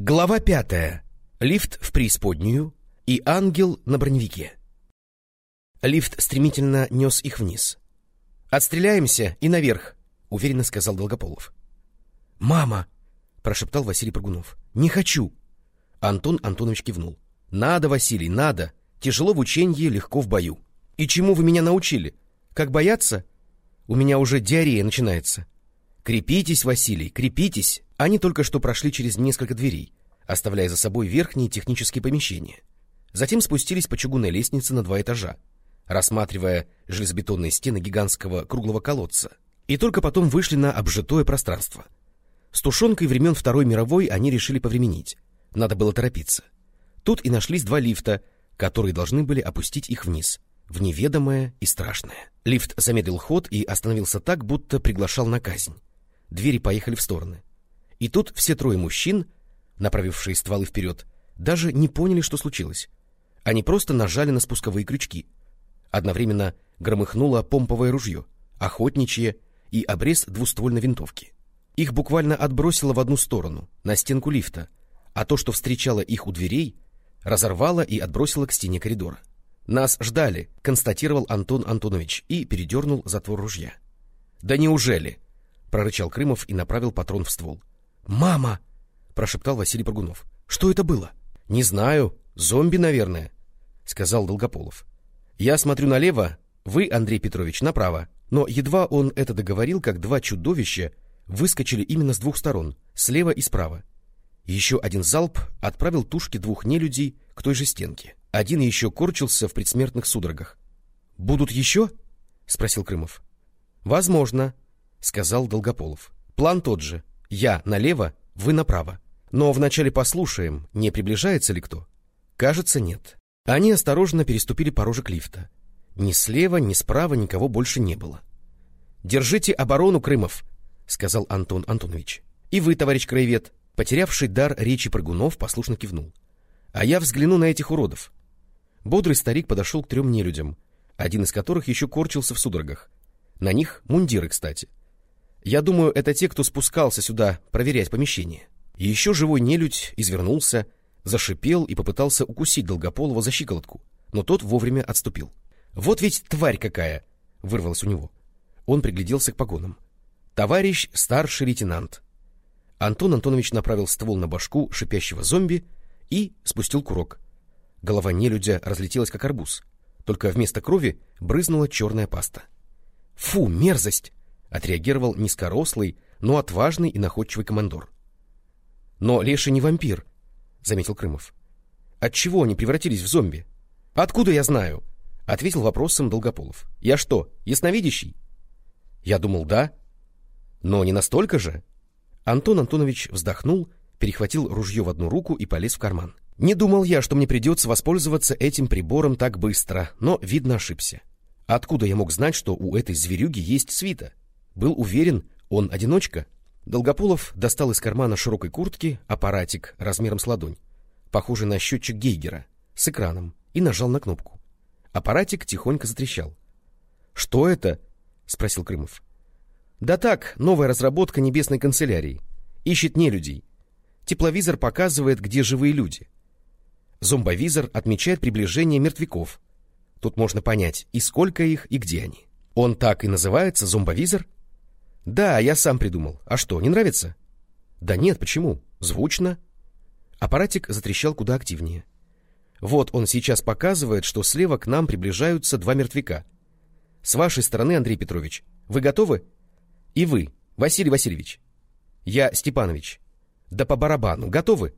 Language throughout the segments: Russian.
Глава пятая. Лифт в преисподнюю и ангел на броневике. Лифт стремительно нес их вниз. «Отстреляемся и наверх», — уверенно сказал Долгополов. «Мама!» — прошептал Василий Прыгунов. «Не хочу!» Антон Антонович кивнул. «Надо, Василий, надо. Тяжело в ученье, легко в бою. И чему вы меня научили? Как бояться? У меня уже диарея начинается. Крепитесь, Василий, крепитесь!» Они только что прошли через несколько дверей, оставляя за собой верхние технические помещения. Затем спустились по чугунной лестнице на два этажа, рассматривая железобетонные стены гигантского круглого колодца, и только потом вышли на обжитое пространство. С тушенкой времен Второй мировой они решили повременить. Надо было торопиться. Тут и нашлись два лифта, которые должны были опустить их вниз, в неведомое и страшное. Лифт замедлил ход и остановился так, будто приглашал на казнь. Двери поехали в стороны. И тут все трое мужчин, направившие стволы вперед, даже не поняли, что случилось. Они просто нажали на спусковые крючки. Одновременно громыхнуло помповое ружье, охотничье и обрез двуствольной винтовки. Их буквально отбросило в одну сторону, на стенку лифта, а то, что встречало их у дверей, разорвало и отбросило к стене коридора. «Нас ждали», — констатировал Антон Антонович и передернул затвор ружья. «Да неужели?» — прорычал Крымов и направил патрон в ствол. «Мама!» — прошептал Василий Прогунов. «Что это было?» «Не знаю. Зомби, наверное», — сказал Долгополов. «Я смотрю налево, вы, Андрей Петрович, направо». Но едва он это договорил, как два чудовища выскочили именно с двух сторон, слева и справа. Еще один залп отправил тушки двух нелюдей к той же стенке. Один еще корчился в предсмертных судорогах. «Будут еще?» — спросил Крымов. «Возможно», — сказал Долгополов. «План тот же. Я налево, вы направо. Но вначале послушаем, не приближается ли кто. Кажется, нет. Они осторожно переступили порожек лифта. Ни слева, ни справа никого больше не было. «Держите оборону, Крымов!» — сказал Антон Антонович. «И вы, товарищ краевед!» Потерявший дар речи прыгунов послушно кивнул. «А я взгляну на этих уродов». Бодрый старик подошел к трем нелюдям, один из которых еще корчился в судорогах. На них мундиры, кстати. Я думаю, это те, кто спускался сюда проверять помещение. еще живой нелюдь извернулся, зашипел и попытался укусить Долгополова за щиколотку, но тот вовремя отступил. «Вот ведь тварь какая!» — вырвалось у него. Он пригляделся к погонам. «Товарищ старший лейтенант». Антон Антонович направил ствол на башку шипящего зомби и спустил курок. Голова нелюдя разлетелась, как арбуз. Только вместо крови брызнула черная паста. «Фу, мерзость!» — отреагировал низкорослый, но отважный и находчивый командор. — Но Леша не вампир, — заметил Крымов. — Отчего они превратились в зомби? — Откуда я знаю? — ответил вопросом Долгополов. — Я что, ясновидящий? — Я думал, да. — Но не настолько же. Антон Антонович вздохнул, перехватил ружье в одну руку и полез в карман. Не думал я, что мне придется воспользоваться этим прибором так быстро, но, видно, ошибся. Откуда я мог знать, что у этой зверюги есть свита? Был уверен, он одиночка. Долгополов достал из кармана широкой куртки аппаратик размером с ладонь, похожий на счетчик Гейгера, с экраном, и нажал на кнопку. Аппаратик тихонько затрещал. — Что это? — спросил Крымов. — Да так, новая разработка небесной канцелярии. Ищет не людей. Тепловизор показывает, где живые люди. Зомбовизор отмечает приближение мертвяков. Тут можно понять, и сколько их, и где они. Он так и называется, зомбовизор? — да, я сам придумал. А что, не нравится? Да нет, почему? Звучно. Аппаратик затрещал куда активнее. Вот он сейчас показывает, что слева к нам приближаются два мертвяка. С вашей стороны, Андрей Петрович, вы готовы? И вы, Василий Васильевич. Я Степанович. Да по барабану. Готовы?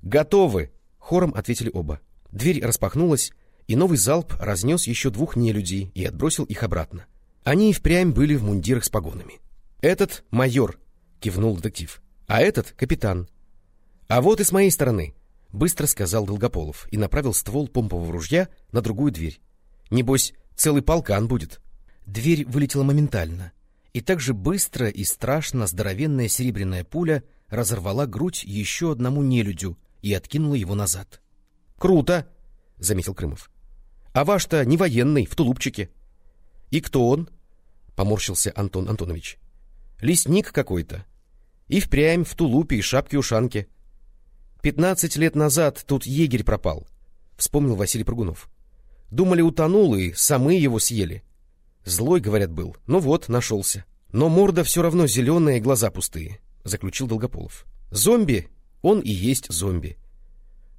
Готовы, хором ответили оба. Дверь распахнулась, и новый залп разнес еще двух нелюдей и отбросил их обратно. Они и впрямь были в мундирах с погонами. «Этот — майор», — кивнул детектив, — «а этот — капитан». «А вот и с моей стороны», — быстро сказал Долгополов и направил ствол помпового ружья на другую дверь. «Небось, целый полкан будет». Дверь вылетела моментально, и так же быстро и страшно здоровенная серебряная пуля разорвала грудь еще одному нелюдю и откинула его назад. «Круто!» — заметил Крымов. «А ваш-то не военный, в тулупчике». «И кто он?» — поморщился Антон Антонович. Лесник какой-то. И впрямь в тулупе и шапке-ушанке. Пятнадцать лет назад тут егерь пропал, — вспомнил Василий Прыгунов. Думали, утонул, и самы его съели. Злой, говорят, был. Ну вот, нашелся. Но морда все равно зеленая и глаза пустые, — заключил Долгополов. Зомби, он и есть зомби.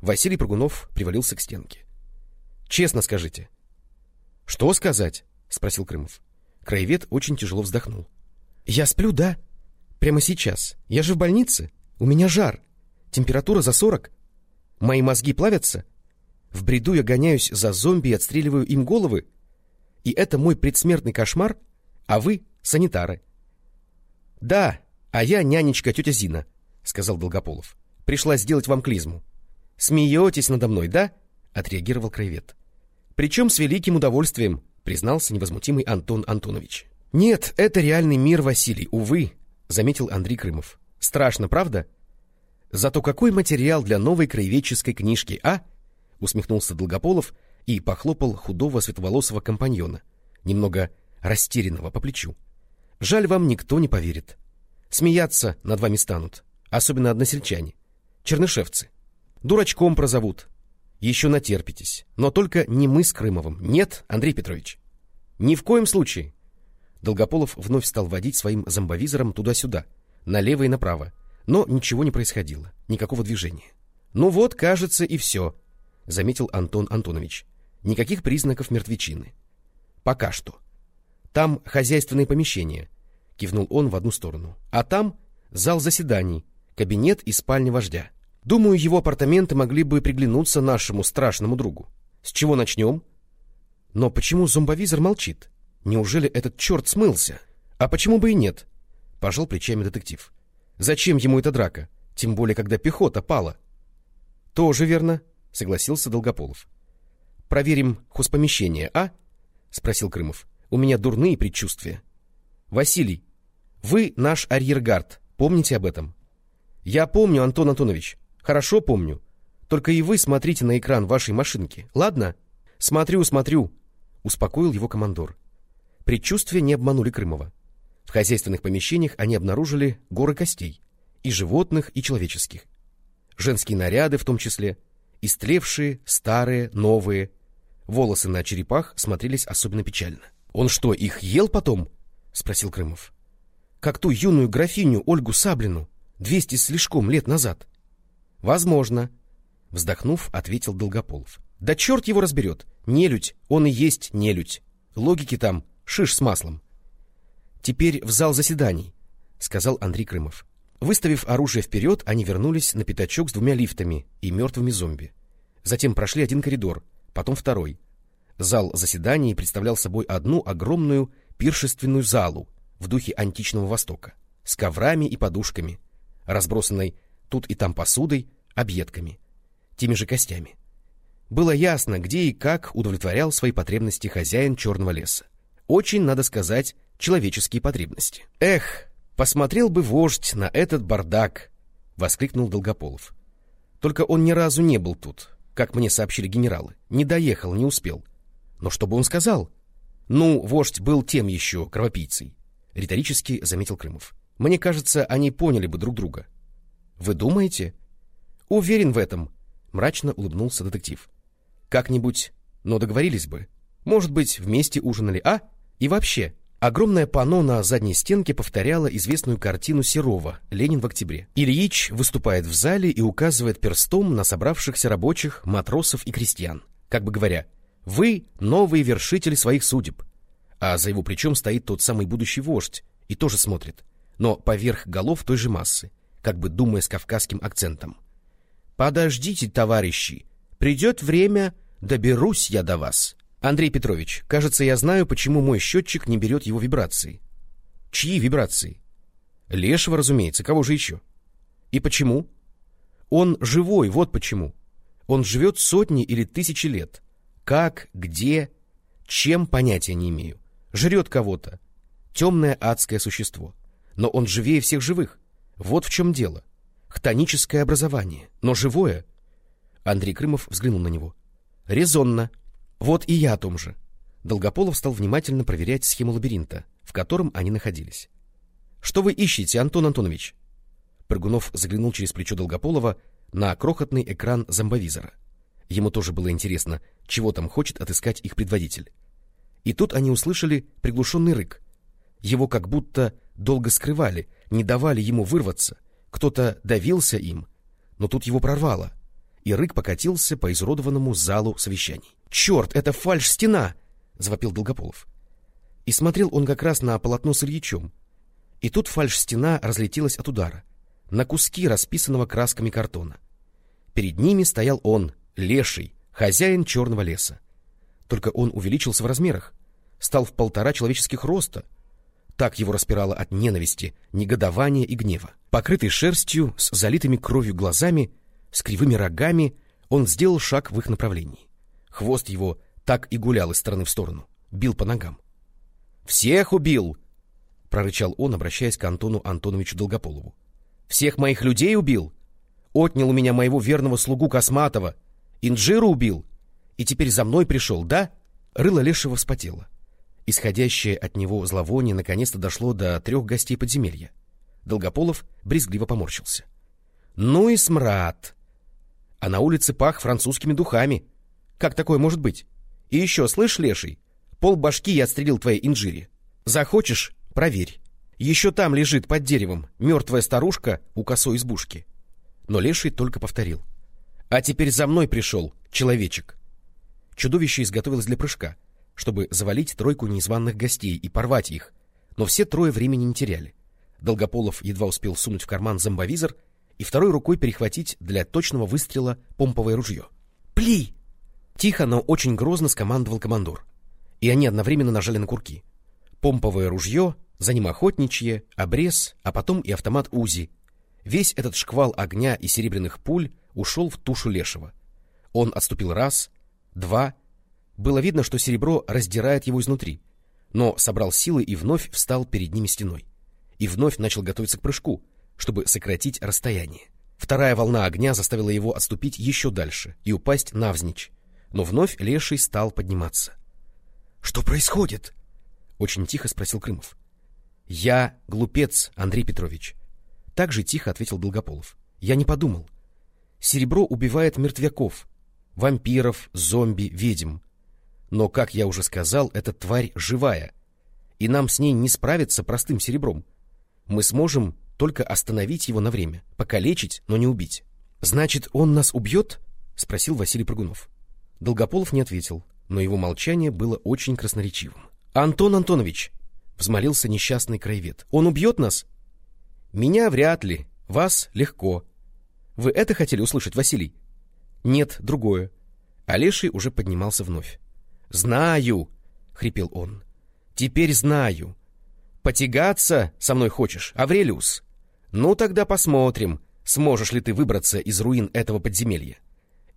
Василий Прыгунов привалился к стенке. — Честно скажите. — Что сказать? — спросил Крымов. Краевед очень тяжело вздохнул. — Я сплю, да? Прямо сейчас. Я же в больнице. У меня жар. Температура за сорок. Мои мозги плавятся. В бреду я гоняюсь за зомби и отстреливаю им головы. И это мой предсмертный кошмар, а вы — санитары. — Да, а я нянечка тетя Зина, — сказал Долгополов. — Пришла сделать вам клизму. — Смеетесь надо мной, да? — отреагировал краевед. — Причем с великим удовольствием, — признался невозмутимый Антон Антонович. — Нет, это реальный мир, Василий, увы, — заметил Андрей Крымов. — Страшно, правда? — Зато какой материал для новой краеведческой книжки, а? Усмехнулся Долгополов и похлопал худого светловолосого компаньона, немного растерянного по плечу. Жаль, вам никто не поверит. Смеяться над вами станут, особенно односельчане, чернышевцы. Дурачком прозовут. Еще натерпитесь. Но только не мы с Крымовым. Нет, Андрей Петрович. Ни в коем случае. Долгополов вновь стал водить своим зомбовизором туда-сюда, налево и направо, но ничего не происходило, никакого движения. «Ну вот, кажется, и все», — заметил Антон Антонович. «Никаких признаков мертвечины. Пока что. Там хозяйственное помещение», — кивнул он в одну сторону. «А там зал заседаний, кабинет и спальня вождя. Думаю, его апартаменты могли бы приглянуться нашему страшному другу. С чего начнем?» «Но почему зомбовизор молчит? Неужели этот черт смылся? А почему бы и нет?» — пожал плечами детектив. Зачем ему эта драка? Тем более, когда пехота пала. — Тоже верно, — согласился Долгополов. — Проверим хозпомещение, а? — спросил Крымов. — У меня дурные предчувствия. — Василий, вы наш арьергард, помните об этом? — Я помню, Антон Антонович, хорошо помню. Только и вы смотрите на экран вашей машинки, ладно? — Смотрю, смотрю, — успокоил его командор. Предчувствия не обманули Крымова. В хозяйственных помещениях они обнаружили горы костей, и животных, и человеческих. Женские наряды в том числе, истлевшие, старые, новые. Волосы на черепах смотрелись особенно печально. «Он что, их ел потом?» — спросил Крымов. «Как ту юную графиню Ольгу Саблину, двести слишком лет назад». «Возможно», — вздохнув, ответил Долгополов. «Да черт его разберет! Нелюдь, он и есть нелюдь. Логики там, шиш с маслом. Теперь в зал заседаний, — сказал Андрей Крымов. Выставив оружие вперед, они вернулись на пятачок с двумя лифтами и мертвыми зомби. Затем прошли один коридор, потом второй. Зал заседаний представлял собой одну огромную пиршественную залу в духе античного Востока, с коврами и подушками, разбросанной тут и там посудой, объедками, теми же костями. Было ясно, где и как удовлетворял свои потребности хозяин черного леса. Очень, надо сказать, человеческие потребности. «Эх, посмотрел бы вождь на этот бардак!» — воскликнул Долгополов. «Только он ни разу не был тут, как мне сообщили генералы. Не доехал, не успел. Но что бы он сказал?» «Ну, вождь был тем еще кровопийцей», — риторически заметил Крымов. «Мне кажется, они поняли бы друг друга». «Вы думаете?» «Уверен в этом», — мрачно улыбнулся детектив. «Как-нибудь, но договорились бы. Может быть, вместе ужинали, а? И вообще, Огромное панно на задней стенке повторяло известную картину Серова «Ленин в октябре». Ильич выступает в зале и указывает перстом на собравшихся рабочих, матросов и крестьян, как бы говоря, «Вы — новые вершители своих судеб». А за его плечом стоит тот самый будущий вождь и тоже смотрит, но поверх голов той же массы, как бы думая с кавказским акцентом. «Подождите, товарищи, придет время, доберусь я до вас». Андрей Петрович, кажется, я знаю, почему мой счетчик не берет его вибрации. Чьи вибрации? Лешего, разумеется, кого же еще? И почему? Он живой, вот почему. Он живет сотни или тысячи лет. Как, где, чем, понятия не имею. Жрет кого-то. Темное адское существо. Но он живее всех живых. Вот в чем дело. Хтоническое образование, но живое. Андрей Крымов взглянул на него. Резонно. Вот и я о том же. Долгополов стал внимательно проверять схему лабиринта, в котором они находились. — Что вы ищете, Антон Антонович? Прыгунов заглянул через плечо Долгополова, на крохотный экран зомбовизора. Ему тоже было интересно, чего там хочет отыскать их предводитель. И тут они услышали приглушенный рык. Его как будто долго скрывали, не давали ему вырваться. Кто-то давился им, но тут его прорвало, и рык покатился по изуродованному залу совещаний. «Черт, это фальш-стена!» — завопил Долгополов. И смотрел он как раз на полотно с Ильичом. И тут фальш-стена разлетелась от удара, на куски расписанного красками картона. Перед ними стоял он, леший, хозяин черного леса. Только он увеличился в размерах, стал в полтора человеческих роста. Так его распирало от ненависти, негодования и гнева. Покрытый шерстью, с залитыми кровью глазами, с кривыми рогами, он сделал шаг в их направлении. Хвост его так и гулял из стороны в сторону, бил по ногам. «Всех убил!» — прорычал он, обращаясь к Антону Антоновичу Долгополову. «Всех моих людей убил! Отнял у меня моего верного слугу Косматова, Инжиру убил, и теперь за мной пришел, да?» Рыло Лешего вспотело. Исходящее от него зловоние наконец-то дошло до трех гостей подземелья. Долгополов брезгливо поморщился. «Ну и смрад!» А на улице пах французскими духами. Как такое может быть? И еще, слышь, леший, Пол башки я отстрелил твоей инжире. Захочешь — проверь. Еще там лежит под деревом мертвая старушка у косой избушки. Но леший только повторил. А теперь за мной пришел, человечек. Чудовище изготовилось для прыжка, чтобы завалить тройку незваных гостей и порвать их, но все трое времени не теряли. Долгополов едва успел сунуть в карман зомбовизор и второй рукой перехватить для точного выстрела помповое ружье. «Пли!» Тихо, но очень грозно скомандовал командор и они одновременно нажали на курки. Помповое ружье, за ним охотничье, обрез, а потом и автомат УЗИ. Весь этот шквал огня и серебряных пуль ушел в тушу Лешего. Он отступил раз, два. Было видно, что серебро раздирает его изнутри, но собрал силы и вновь встал перед ними стеной. И вновь начал готовиться к прыжку, чтобы сократить расстояние. Вторая волна огня заставила его отступить еще дальше и упасть навзничь, но вновь Леший стал подниматься. Что происходит? Очень тихо спросил Крымов. Я глупец, Андрей Петрович. Так же тихо ответил Долгополов. Я не подумал. Серебро убивает мертвяков, вампиров, зомби, ведьм. Но, как я уже сказал, эта тварь живая, и нам с ней не справиться простым серебром. Мы сможем только остановить его на время, покалечить, но не убить. — Значит, он нас убьет? — спросил Василий Прыгунов. Долгополов не ответил, но его молчание было очень красноречивым. — Антон Антонович! — взмолился несчастный краевед. — Он убьет нас? — Меня вряд ли, вас легко. Вы это хотели услышать, Василий? — Нет, другое. Олеший уже поднимался вновь. — Знаю! — хрипел он. — Теперь знаю. Потягаться со мной хочешь, Аврелиус? Ну тогда посмотрим, сможешь ли ты выбраться из руин этого подземелья.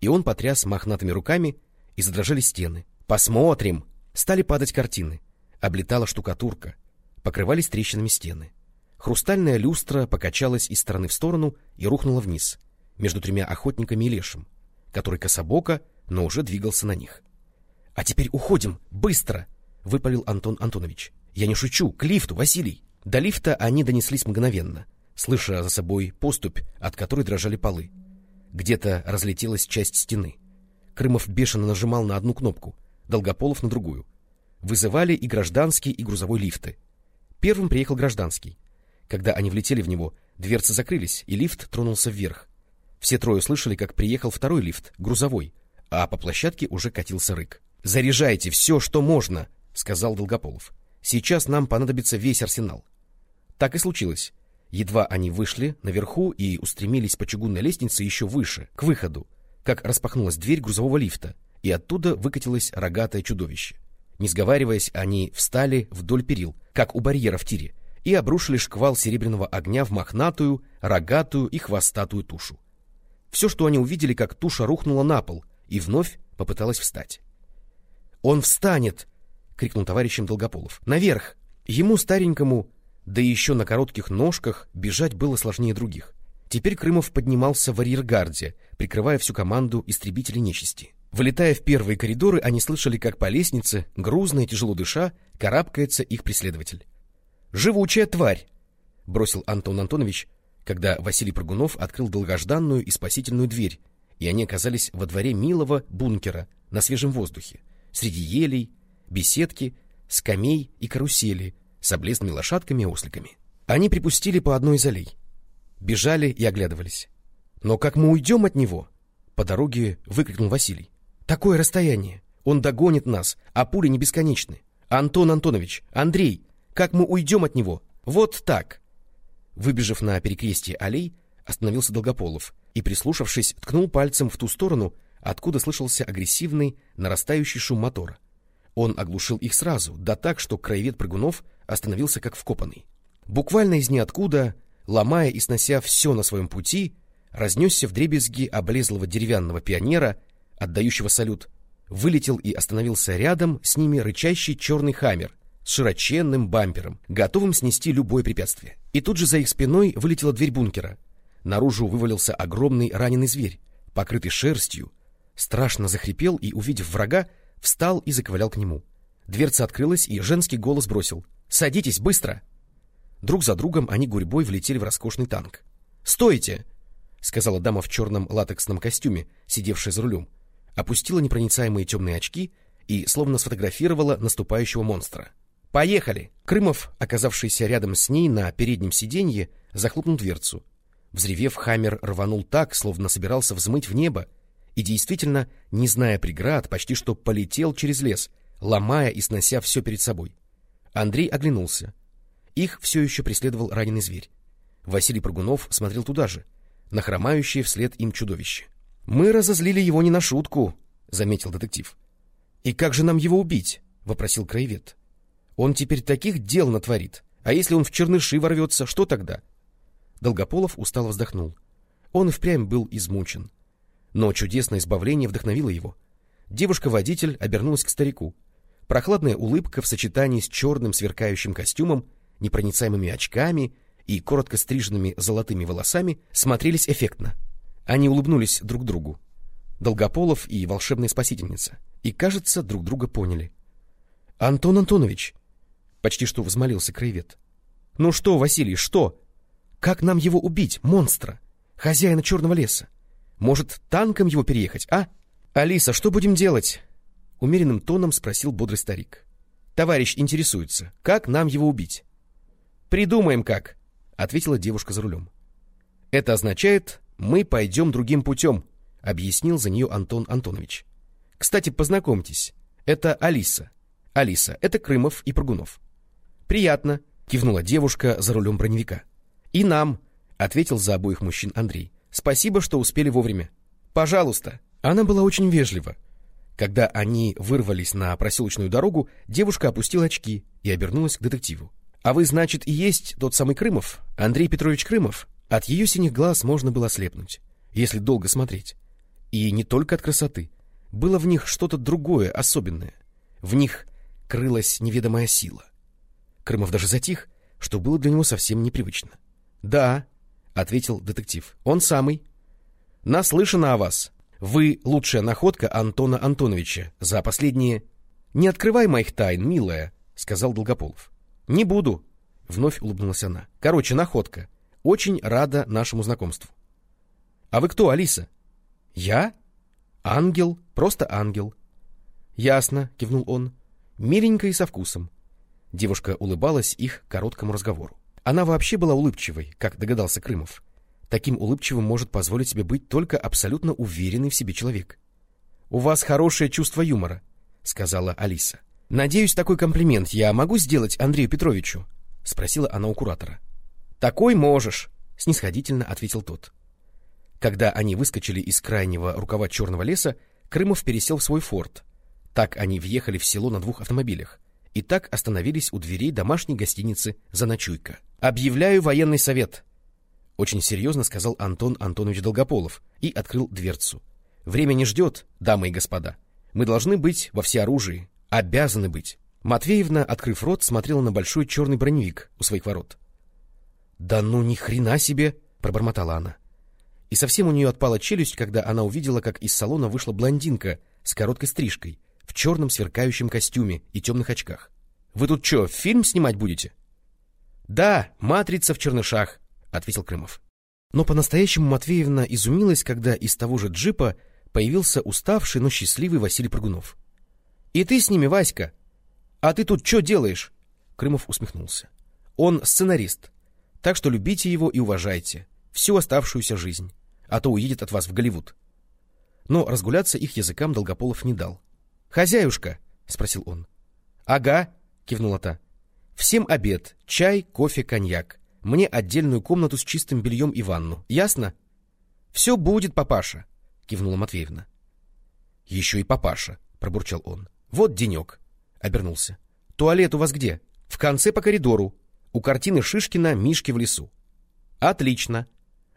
И он потряс мохнатыми руками, и задрожали стены. «Посмотрим!» Стали падать картины. Облетала штукатурка. Покрывались трещинами стены. Хрустальная люстра покачалась из стороны в сторону и рухнула вниз, между тремя охотниками и лешим, который кособоко, но уже двигался на них. — А теперь уходим! Быстро! — выпалил Антон Антонович. — Я не шучу! К лифту, Василий! До лифта они донеслись мгновенно, слыша за собой поступь, от которой дрожали полы. Где-то разлетелась часть стены. Крымов бешено нажимал на одну кнопку, Долгополов на другую. Вызывали и гражданский, и грузовой лифты. Первым приехал гражданский. Когда они влетели в него, дверцы закрылись, и лифт тронулся вверх. Все трое слышали, как приехал второй лифт, грузовой, а по площадке уже катился рык. «Заряжайте все, что можно!» — сказал Долгополов. «Сейчас нам понадобится весь арсенал». Так и случилось. Едва они вышли наверху и устремились по чугунной лестнице еще выше, к выходу, как распахнулась дверь грузового лифта, и оттуда выкатилось рогатое чудовище. Не сговариваясь, они встали вдоль перил, как у барьера в тире, и обрушили шквал серебряного огня в мохнатую, рогатую и хвостатую тушу. Все, что они увидели, как туша рухнула на пол и вновь попыталась встать. «Он встанет!» — крикнул товарищем Долгополов. «Наверх!» Ему, старенькому, да еще на коротких ножках, бежать было сложнее других. Теперь Крымов поднимался в арьергарде, прикрывая всю команду истребителей нечисти. Вылетая в первые коридоры, они слышали, как по лестнице, грузно и тяжело дыша, карабкается их преследователь. «Живучая тварь!» — бросил Антон Антонович, когда Василий Прыгунов открыл долгожданную и спасительную дверь, и они оказались во дворе милого бункера на свежем воздухе, среди елей, беседки, скамей и карусели с облезными лошадками и осликами. Они припустили по одной из аллей, бежали и оглядывались. «Но как мы уйдем от него?» По дороге выкрикнул Василий. «Такое расстояние! Он догонит нас, а пули не бесконечны! Антон Антонович, Андрей, как мы уйдем от него? Вот так!» Выбежав на перекрестие аллей, остановился Долгополов и, прислушавшись, ткнул пальцем в ту сторону, откуда слышался агрессивный, нарастающий шум мотора. Он оглушил их сразу, да так, что краевед прыгунов остановился как вкопанный. Буквально из ниоткуда, ломая и снося все на своем пути, разнесся в дребезги облезлого деревянного пионера, отдающего салют, вылетел и остановился рядом с ними рычащий черный хаммер с широченным бампером, готовым снести любое препятствие. И тут же за их спиной вылетела дверь бункера. Наружу вывалился огромный раненый зверь, покрытый шерстью, страшно захрипел и, увидев врага, встал и заковылял к нему. Дверца открылась, и женский голос бросил. «Садитесь, быстро!» Друг за другом они гурьбой влетели в роскошный танк. «Стойте!» — сказала дама в черном латексном костюме, сидевшая за рулем. Опустила непроницаемые темные очки и словно сфотографировала наступающего монстра. «Поехали!» Крымов, оказавшийся рядом с ней на переднем сиденье, захлопнул дверцу. Взревев, Хаммер рванул так, словно собирался взмыть в небо, и действительно, не зная преград, почти что полетел через лес, ломая и снося все перед собой. Андрей оглянулся. Их все еще преследовал раненый зверь. Василий Прыгунов смотрел туда же, на хромающее вслед им чудовище. — Мы разозлили его не на шутку, — заметил детектив. — И как же нам его убить? — вопросил краевед. — Он теперь таких дел натворит. А если он в черныши ворвется, что тогда? Долгополов устало вздохнул. Он впрямь был измучен. Но чудесное избавление вдохновило его. Девушка-водитель обернулась к старику. Прохладная улыбка в сочетании с черным сверкающим костюмом, непроницаемыми очками и коротко стриженными золотыми волосами смотрелись эффектно. Они улыбнулись друг другу. Долгополов и волшебная спасительница. И, кажется, друг друга поняли. — Антон Антонович! — почти что взмолился краевед. — Ну что, Василий, что? Как нам его убить, монстра, хозяина черного леса? Может, танком его переехать, а? — Алиса, что будем делать? — умеренным тоном спросил бодрый старик. — Товарищ интересуется, как нам его убить? — Придумаем как, — ответила девушка за рулем. — Это означает, мы пойдем другим путем, — объяснил за нее Антон Антонович. — Кстати, познакомьтесь, это Алиса. Алиса, это Крымов и Прыгунов. — Приятно, — кивнула девушка за рулем броневика. — И нам, — ответил за обоих мужчин Андрей. Спасибо, что успели вовремя. Пожалуйста. Она была очень вежлива. Когда они вырвались на проселочную дорогу, девушка опустила очки и обернулась к детективу. «А вы, значит, и есть тот самый Крымов? Андрей Петрович Крымов?» От ее синих глаз можно было ослепнуть, если долго смотреть. И не только от красоты. Было в них что-то другое, особенное. В них крылась неведомая сила. Крымов даже затих, что было для него совсем непривычно. «Да», — ответил детектив. — Он самый. — Наслышано о вас. Вы лучшая находка Антона Антоновича за последние... — Не открывай моих тайн, милая, — сказал Долгополов. — Не буду, — вновь улыбнулась она. — Короче, находка. Очень рада нашему знакомству. — А вы кто, Алиса? — Я? — Ангел, просто ангел. — Ясно, — кивнул он. — Миленько и со вкусом. Девушка улыбалась их короткому разговору. Она вообще была улыбчивой, как догадался Крымов. Таким улыбчивым может позволить себе быть только абсолютно уверенный в себе человек. — У вас хорошее чувство юмора, — сказала Алиса. — Надеюсь, такой комплимент я могу сделать Андрею Петровичу? — спросила она у куратора. — Такой можешь, — снисходительно ответил тот. Когда они выскочили из крайнего рукава черного леса, Крымов пересел в свой форт. Так они въехали в село на двух автомобилях и так остановились у дверей домашней гостиницы «Заночуйка». «Объявляю военный совет», — очень серьезно сказал Антон Антонович Долгополов и открыл дверцу. «Время не ждет, дамы и господа. Мы должны быть во всеоружии, обязаны быть». Матвеевна, открыв рот, смотрела на большой черный броневик у своих ворот. «Да ну ни хрена себе!» — пробормотала она. И совсем у нее отпала челюсть, когда она увидела, как из салона вышла блондинка с короткой стрижкой — в черном сверкающем костюме и темных очках. «Вы тут что, фильм снимать будете?» «Да, «Матрица в чернышах», — ответил Крымов. Но по-настоящему Матвеевна изумилась, когда из того же джипа появился уставший, но счастливый Василий Прыгунов. — И ты с ними, Васька? А ты тут что делаешь? Крымов усмехнулся. — Он сценарист, так что любите его и уважайте всю оставшуюся жизнь, а то уедет от вас в Голливуд. Но разгуляться их языкам Долгополов не дал. — Хозяюшка? — спросил он. — Ага, — кивнула та. — Всем обед, чай, кофе, коньяк. Мне отдельную комнату с чистым бельем и ванну. Ясно? — Все будет, папаша, — кивнула Матвеевна. — Еще и папаша, — пробурчал он. — Вот денек, — обернулся. — Туалет у вас где? — В конце по коридору. У картины Шишкина «Мишки в лесу». — Отлично.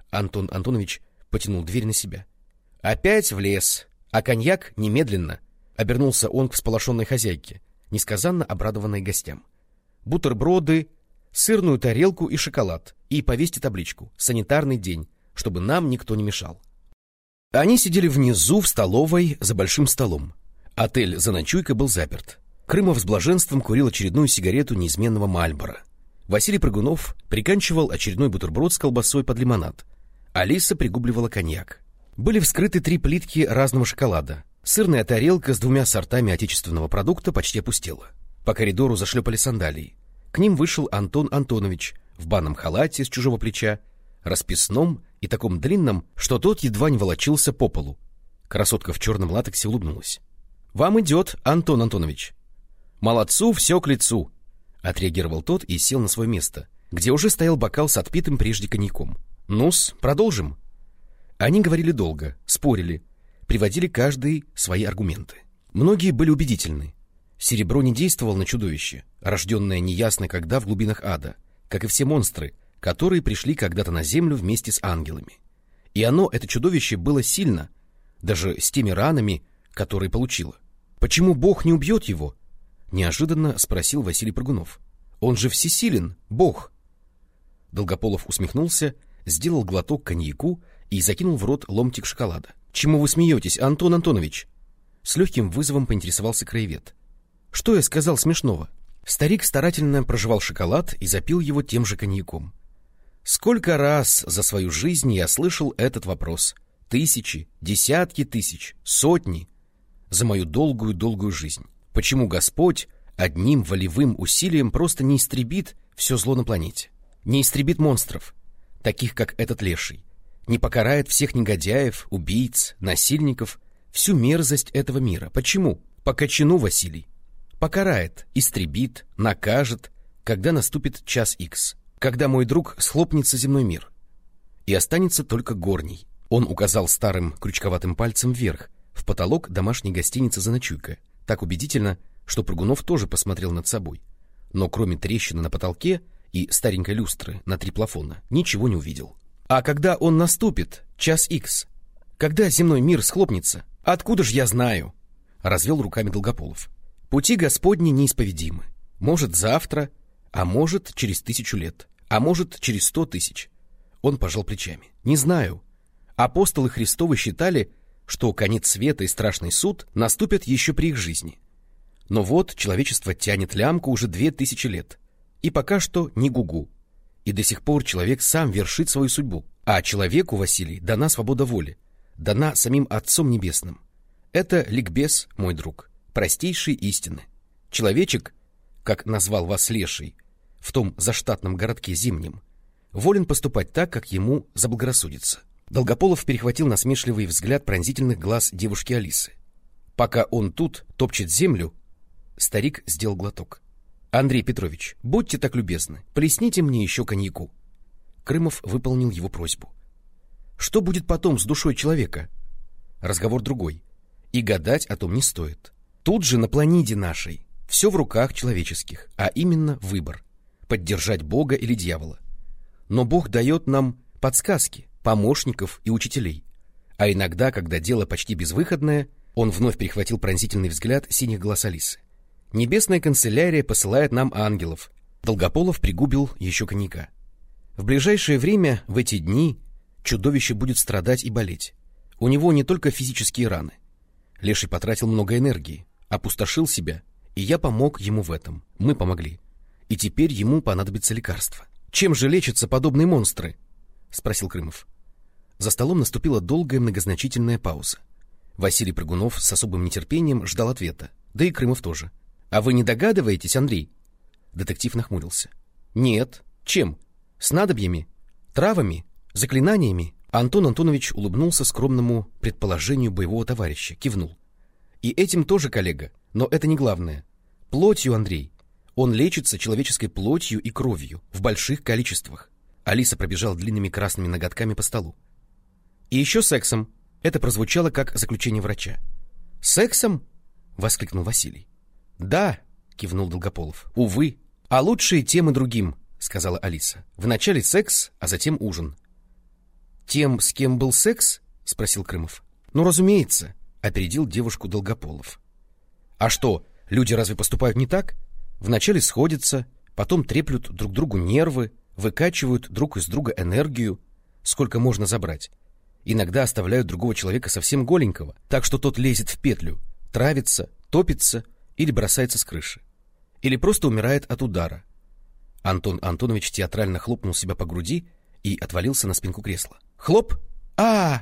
Антон Антонович потянул дверь на себя. — Опять в лес. А коньяк немедленно. Обернулся он к всполошенной хозяйке, несказанно обрадованной гостям. Бутерброды, сырную тарелку и шоколад, и повесьте табличку «Санитарный день», чтобы нам никто не мешал. Они сидели внизу в столовой за большим столом. Отель за ночуйкой был заперт. Крымов с блаженством курил очередную сигарету неизменного Мальбора. Василий Прыгунов приканчивал очередной бутерброд с колбасой под лимонад. Алиса пригубливала коньяк. Были вскрыты три плитки разного шоколада. Сырная тарелка с двумя сортами отечественного продукта почти опустела. По коридору зашлепали сандалии. К ним вышел Антон Антонович в банном халате с чужого плеча, расписном и таком длинном, что тот едва не волочился по полу. Красотка в черном латексе улыбнулась. — Вам идет, Антон Антонович. — Молодцу, все к лицу, — отреагировал тот и сел на свое место, где уже стоял бокал с отпитым прежде коньяком. — Ну-с, продолжим. Они говорили долго, спорили, приводили каждый свои аргументы. Многие были убедительны, Серебро не действовал на чудовище, рожденное неясно когда в глубинах ада, как и все монстры, которые пришли когда-то на землю вместе с ангелами. И оно, это чудовище, было сильно, даже с теми ранами, которые получило. «Почему Бог не убьет его?» — неожиданно спросил Василий Прыгунов. «Он же всесилен, Бог!» Долгополов усмехнулся, сделал глоток коньяку и закинул в рот ломтик шоколада. «Чему вы смеетесь, Антон Антонович?» С легким вызовом поинтересовался краевед. Что я сказал смешного? Старик старательно прожевал шоколад и запил его тем же коньяком. Сколько раз за свою жизнь я слышал этот вопрос? Тысячи, десятки тысяч, сотни. За мою долгую-долгую жизнь. Почему Господь одним волевым усилием просто не истребит все зло на планете? Не истребит монстров, таких как этот леший. Не покарает всех негодяев, убийц, насильников, всю мерзость этого мира. Почему? По Василий покарает, истребит, накажет, когда наступит час икс, когда мой друг схлопнется земной мир. И останется только горний. Он указал старым крючковатым пальцем вверх, в потолок домашней гостиницы за ночуйка, так убедительно, что Прыгунов тоже посмотрел над собой. Но кроме трещины на потолке и старенькой люстры на три плафона, ничего не увидел. А когда он наступит, час икс, когда земной мир схлопнется, откуда ж я знаю? Развел руками Долгополов. Пути Господни неисповедимы. Может, завтра, а может, через тысячу лет, а может, через сто тысяч. Он пожал плечами. Не знаю. Апостолы Христовы считали, что конец света и страшный суд наступят еще при их жизни. Но вот человечество тянет лямку уже две тысячи лет. И пока что не гугу. И до сих пор человек сам вершит свою судьбу. А человеку, Василий, дана свобода воли. Дана самим Отцом Небесным. Это ликбез, мой друг простейшие истины. Человечек, как назвал вас Леший, в том заштатном городке Зимнем, волен поступать так, как ему заблагорассудится. Долгополов перехватил насмешливый взгляд пронзительных глаз девушки Алисы. Пока он тут топчет землю, старик сделал глоток. Андрей Петрович, будьте так любезны, плесните мне еще коньяку. Крымов выполнил его просьбу. Что будет потом с душой человека? Разговор другой. И гадать о том не стоит. Тут же на планете нашей все в руках человеческих, а именно выбор — поддержать Бога или дьявола. Но Бог дает нам подсказки, помощников и учителей. А иногда, когда дело почти безвыходное, он вновь перехватил пронзительный взгляд синих глаз Алисы. Небесная канцелярия посылает нам ангелов. Долгополов пригубил еще коньяка. В ближайшее время, в эти дни, чудовище будет страдать и болеть. У него не только физические раны. Леший потратил много энергии, опустошил себя, и я помог ему в этом. Мы помогли. И теперь ему понадобится лекарство. Чем же лечатся подобные монстры? спросил Крымов. За столом наступила долгая многозначительная пауза. Василий Прыгунов с особым нетерпением ждал ответа, да и Крымов тоже. А вы не догадываетесь, Андрей? Детектив нахмурился. Нет. Чем? Снадобьями? Травами? Заклинаниями? Антон Антонович улыбнулся скромному предположению боевого товарища, кивнул. И этим тоже, коллега, но это не главное. Плотью, Андрей. Он лечится человеческой плотью и кровью в больших количествах. Алиса пробежала длинными красными ноготками по столу. И еще сексом. Это прозвучало как заключение врача. Сексом? воскликнул Василий. Да, кивнул Долгополов. Увы, а лучшие темы другим, сказала Алиса. Вначале секс, а затем ужин. Тем, с кем был секс? спросил Крымов. Ну, разумеется, опередил девушку Долгополов. А что, люди разве поступают не так? Вначале сходятся, потом треплют друг другу нервы, выкачивают друг из друга энергию, сколько можно забрать. Иногда оставляют другого человека совсем голенького, так что тот лезет в петлю, травится, топится или бросается с крыши. Или просто умирает от удара. Антон Антонович театрально хлопнул себя по груди и отвалился на спинку кресла. Хлоп! а, -а, -а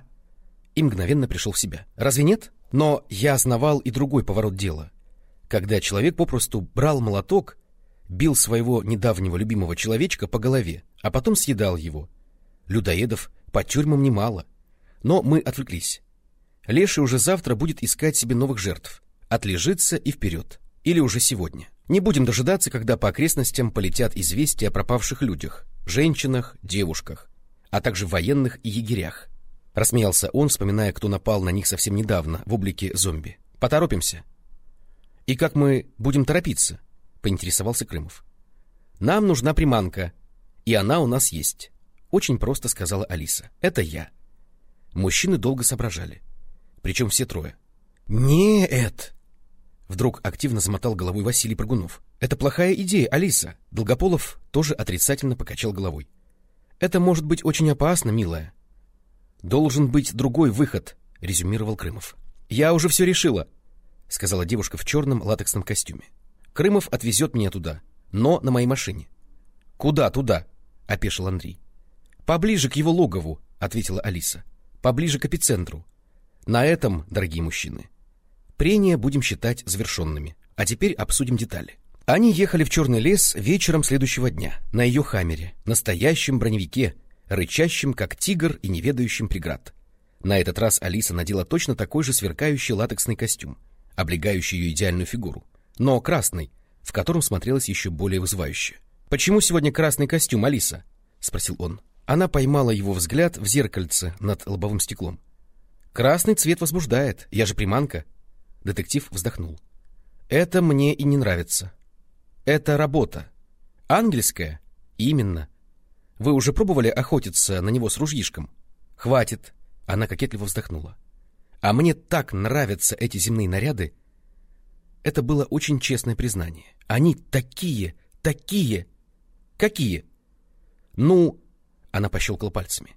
И мгновенно пришел в себя. Разве нет? Но я знавал и другой поворот дела. Когда человек попросту брал молоток, бил своего недавнего любимого человечка по голове, а потом съедал его. Людоедов по тюрьмам немало. Но мы отвлеклись. Леший уже завтра будет искать себе новых жертв. Отлежится и вперед. Или уже сегодня. Не будем дожидаться, когда по окрестностям полетят известия о пропавших людях, женщинах, девушках, а также военных и егерях. Рассмеялся он, вспоминая, кто напал на них совсем недавно в облике зомби. Поторопимся. И как мы будем торопиться? Поинтересовался Крымов. Нам нужна приманка, и она у нас есть. Очень просто сказала Алиса. Это я. Мужчины долго соображали. Причем все трое. «Нет!» Вдруг активно замотал головой Василий Прыгунов. «Это плохая идея, Алиса!» Долгополов тоже отрицательно покачал головой. «Это может быть очень опасно, милая». «Должен быть другой выход», — резюмировал Крымов. «Я уже все решила», — сказала девушка в черном латексном костюме. «Крымов отвезет меня туда, но на моей машине». «Куда туда?» — опешил Андрей. «Поближе к его логову», — ответила Алиса поближе к эпицентру. На этом, дорогие мужчины, прения будем считать завершенными. А теперь обсудим детали. Они ехали в Черный лес вечером следующего дня, на ее хаммере, настоящем броневике, рычащем, как тигр и не ведающем преград. На этот раз Алиса надела точно такой же сверкающий латексный костюм, облегающий ее идеальную фигуру, но красный, в котором смотрелось еще более вызывающе. «Почему сегодня красный костюм, Алиса?» — спросил он. Она поймала его взгляд в зеркальце над лобовым стеклом. «Красный цвет возбуждает, я же приманка». Детектив вздохнул. «Это мне и не нравится. Это работа. Ангельская? Именно. Вы уже пробовали охотиться на него с ружьишком? Хватит». Она кокетливо вздохнула. «А мне так нравятся эти земные наряды». Это было очень честное признание. Они такие, такие. Какие? Ну, она пощелкала пальцами.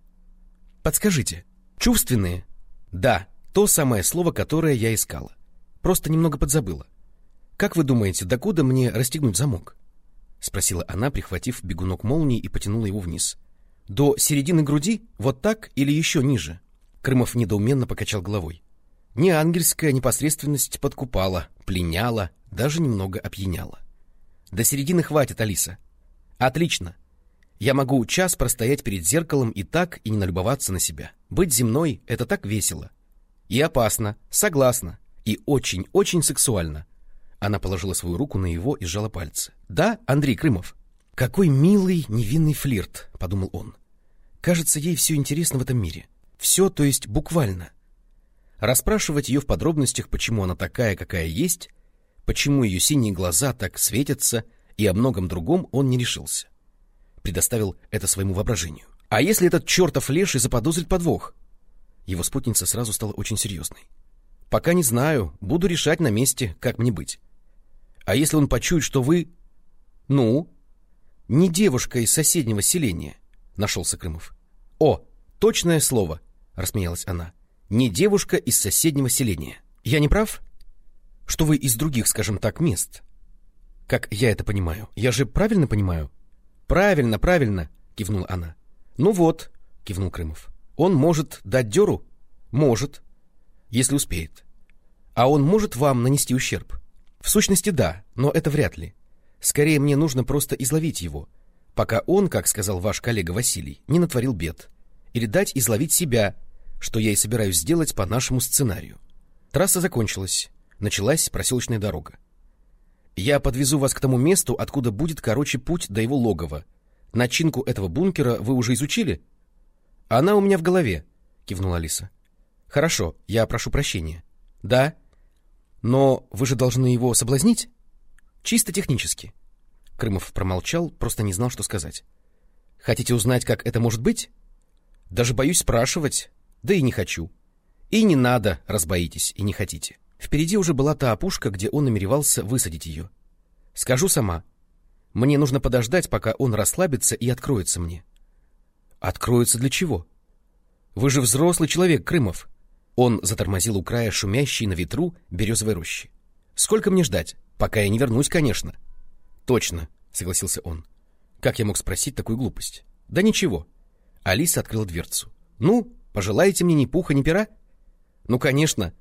Подскажите, чувственные? Да, то самое слово, которое я искала. Просто немного подзабыла. Как вы думаете, докуда мне расстегнуть замок? Спросила она, прихватив бегунок молнии и потянула его вниз. До середины груди? Вот так или еще ниже? Крымов недоуменно покачал головой. Не ангельская непосредственность подкупала, пленяла, даже немного опьяняла. До середины хватит, Алиса. Отлично. Я могу час простоять перед зеркалом и так и не налюбоваться на себя. Быть земной — это так весело. И опасно, согласна. И очень-очень сексуально. Она положила свою руку на его и сжала пальцы. «Да, Андрей Крымов?» «Какой милый, невинный флирт», — подумал он. «Кажется, ей все интересно в этом мире. Все, то есть буквально». Расспрашивать ее в подробностях, почему она такая, какая есть, почему ее синие глаза так светятся, и о многом другом он не решился предоставил это своему воображению. А если этот чертов леший заподозрит подвох? Его спутница сразу стала очень серьезной. Пока не знаю, буду решать на месте, как мне быть. А если он почует, что вы... Ну? Не девушка из соседнего селения, нашелся Крымов. О, точное слово, рассмеялась она. Не девушка из соседнего селения. Я не прав? Что вы из других, скажем так, мест? Как я это понимаю? Я же правильно понимаю? Правильно, правильно, кивнула она. Ну вот, — кивнул Крымов. «Он может дать дёру?» «Может, если успеет. А он может вам нанести ущерб?» «В сущности, да, но это вряд ли. Скорее, мне нужно просто изловить его, пока он, как сказал ваш коллега Василий, не натворил бед. Или дать изловить себя, что я и собираюсь сделать по нашему сценарию. Трасса закончилась. Началась проселочная дорога. Я подвезу вас к тому месту, откуда будет короче путь до его логова. Начинку этого бункера вы уже изучили? Она у меня в голове, кивнула Алиса. Хорошо, я прошу прощения. Да. Но вы же должны его соблазнить? Чисто технически. Крымов промолчал, просто не знал, что сказать. Хотите узнать, как это может быть? Даже боюсь спрашивать, да и не хочу. И не надо, раз боитесь и не хотите. Впереди уже была та опушка, где он намеревался высадить ее. Скажу сама. Мне нужно подождать, пока он расслабится и откроется мне. Откроется для чего? Вы же взрослый человек, Крымов. Он затормозил у края шумящей на ветру березовой рощи. Сколько мне ждать? Пока я не вернусь, конечно. Точно, согласился он. Как я мог спросить такую глупость? Да ничего. Алиса открыла дверцу. Ну, пожелаете мне ни пуха, ни пера? Ну, конечно.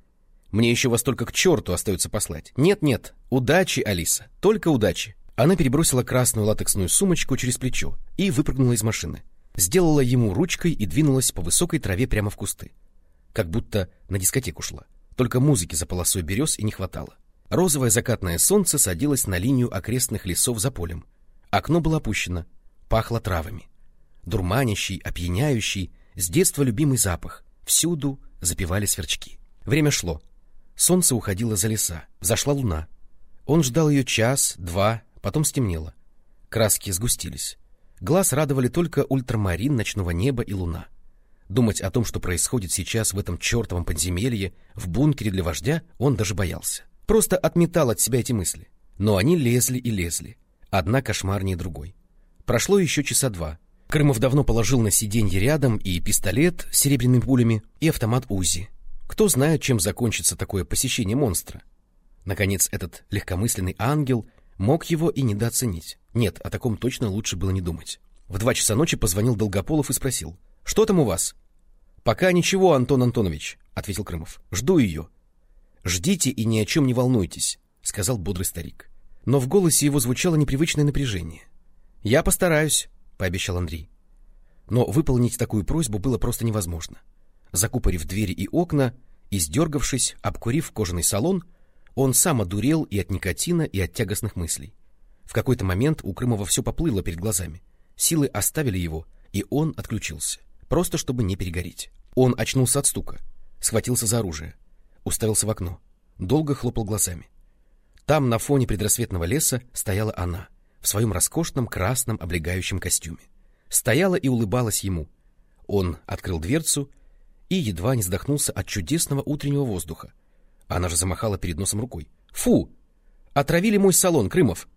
Мне еще вас только к черту остается послать. Нет-нет, удачи, Алиса, только удачи. Она перебросила красную латексную сумочку через плечо и выпрыгнула из машины. Сделала ему ручкой и двинулась по высокой траве прямо в кусты. Как будто на дискотеку шла. Только музыки за полосой берез и не хватало. Розовое закатное солнце садилось на линию окрестных лесов за полем. Окно было опущено, пахло травами. Дурманящий, опьяняющий, с детства любимый запах. Всюду запевали сверчки. Время шло. Солнце уходило за леса, зашла луна. Он ждал ее час, два, потом стемнело. Краски сгустились. Глаз радовали только ультрамарин ночного неба и луна. Думать о том, что происходит сейчас в этом чертовом подземелье, в бункере для вождя, он даже боялся. Просто отметал от себя эти мысли. Но они лезли и лезли. Одна кошмарнее другой. Прошло еще часа два. Крымов давно положил на сиденье рядом и пистолет с серебряными пулями, и автомат УЗИ. Кто знает, чем закончится такое посещение монстра? Наконец, этот легкомысленный ангел мог его и недооценить. Нет, о таком точно лучше было не думать. В два часа ночи позвонил Долгополов и спросил. — Что там у вас? — Пока ничего, Антон Антонович, — ответил Крымов. — Жду ее. — Ждите и ни о чем не волнуйтесь, — сказал бодрый старик. Но в голосе его звучало непривычное напряжение. — Я постараюсь, — пообещал Андрей. Но выполнить такую просьбу было просто невозможно. — Закупорив двери и окна, и сдергавшись, обкурив кожаный салон, он сам одурел и от никотина, и от тягостных мыслей. В какой-то момент у Крымова все поплыло перед глазами. Силы оставили его, и он отключился, просто чтобы не перегореть. Он очнулся от стука, схватился за оружие, уставился в окно, долго хлопал глазами. Там, на фоне предрассветного леса, стояла она, в своем роскошном красном облегающем костюме. Стояла и улыбалась ему. Он открыл дверцу и едва не задохнулся от чудесного утреннего воздуха. Она же замахала перед носом рукой. «Фу! Отравили мой салон, Крымов!»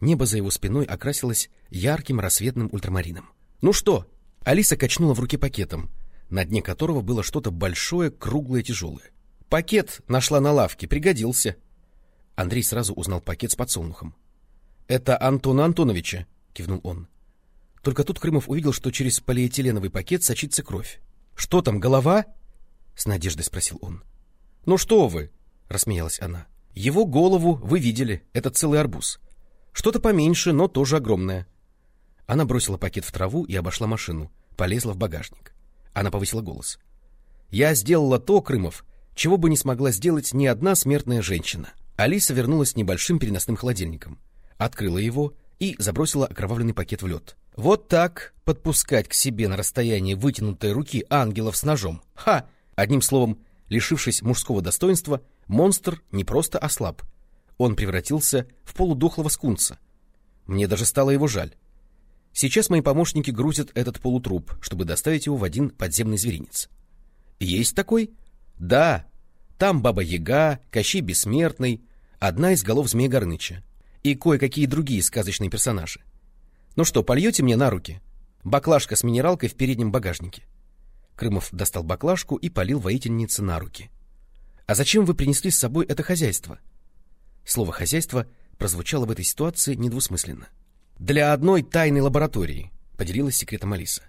Небо за его спиной окрасилось ярким рассветным ультрамарином. «Ну что?» Алиса качнула в руке пакетом, на дне которого было что-то большое, круглое, тяжелое. «Пакет нашла на лавке, пригодился». Андрей сразу узнал пакет с подсолнухом. «Это Антона Антоновича», — кивнул он. Только тут Крымов увидел, что через полиэтиленовый пакет сочится кровь. Что там, голова? С надеждой спросил он. Ну что вы? Рассмеялась она. Его голову вы видели, это целый арбуз. Что-то поменьше, но тоже огромное. Она бросила пакет в траву и обошла машину, полезла в багажник. Она повысила голос. Я сделала то, Крымов, чего бы не смогла сделать ни одна смертная женщина. Алиса вернулась с небольшим переносным холодильником, открыла его и забросила окровавленный пакет в лед. Вот так подпускать к себе на расстояние вытянутой руки ангелов с ножом. Ха! Одним словом, лишившись мужского достоинства, монстр не просто ослаб. Он превратился в полудохлого скунса. Мне даже стало его жаль. Сейчас мои помощники грузят этот полутруп, чтобы доставить его в один подземный зверинец. Есть такой? Да. Там Баба Яга, Кощей Бессмертный, одна из голов Змея Горныча и кое-какие другие сказочные персонажи. Ну что, польете мне на руки? Баклажка с минералкой в переднем багажнике. Крымов достал баклажку и полил воительнице на руки. А зачем вы принесли с собой это хозяйство? Слово хозяйство прозвучало в этой ситуации недвусмысленно. Для одной тайной лаборатории, поделилась секретом Алиса.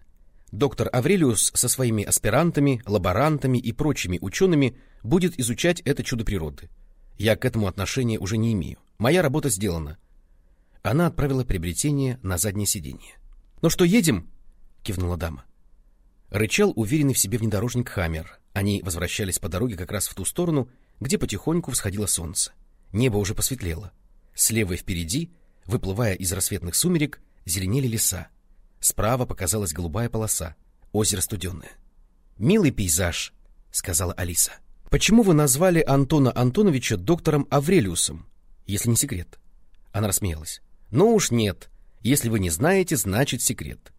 Доктор Аврелиус со своими аспирантами, лаборантами и прочими учеными будет изучать это чудо природы. Я к этому отношения уже не имею. Моя работа сделана. Она отправила приобретение на заднее сиденье. — Ну что, едем? — кивнула дама. Рычал уверенный в себе внедорожник «Хаммер». Они возвращались по дороге как раз в ту сторону, где потихоньку всходило солнце. Небо уже посветлело. Слева и впереди, выплывая из рассветных сумерек, зеленели леса. Справа показалась голубая полоса, озеро студенное. «Милый пейзаж», — сказала Алиса. «Почему вы назвали Антона Антоновича доктором Аврелиусом, если не секрет?» Она рассмеялась. «Ну уж нет. Если вы не знаете, значит секрет.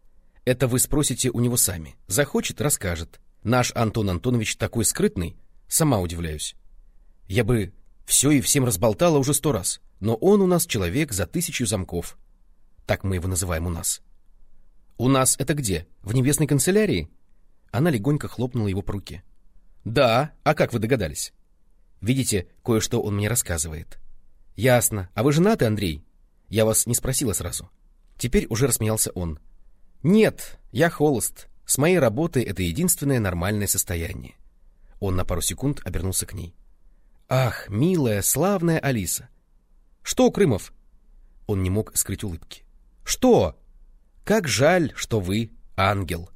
Это вы спросите у него сами. Захочет — расскажет. Наш Антон Антонович такой скрытный, сама удивляюсь. Я бы все и всем разболтала уже сто раз, но он у нас человек за тысячу замков. Так мы его называем у нас. У нас это где? В небесной канцелярии? Она легонько хлопнула его по руке. Да, а как вы догадались? Видите, кое-что он мне рассказывает. Ясно. А вы женаты, Андрей? Я вас не спросила сразу. Теперь уже рассмеялся он. Нет, я холост. С моей работой это единственное нормальное состояние. Он на пару секунд обернулся к ней. Ах, милая, славная Алиса. Что, Крымов? Он не мог скрыть улыбки. Что? Как жаль, что вы ангел.